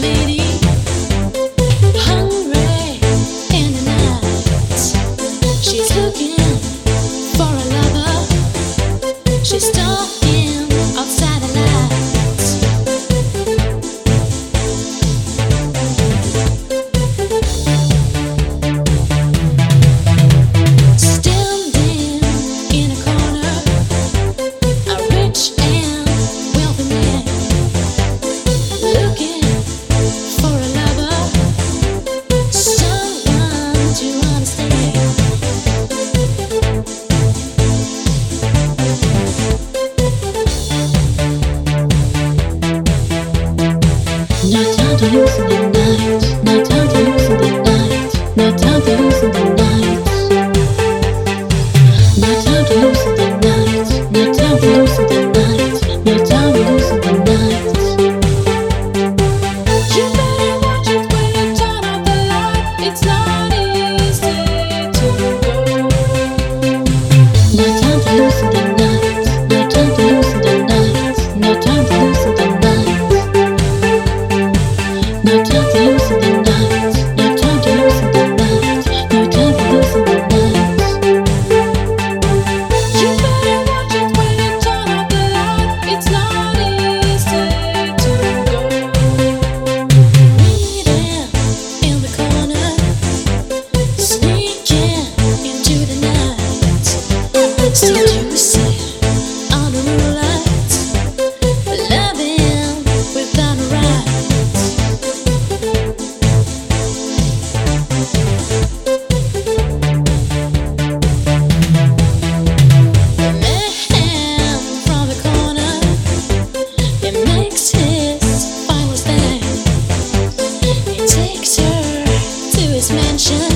lady. Not time to lose in the night. Not time to lose in the night. 是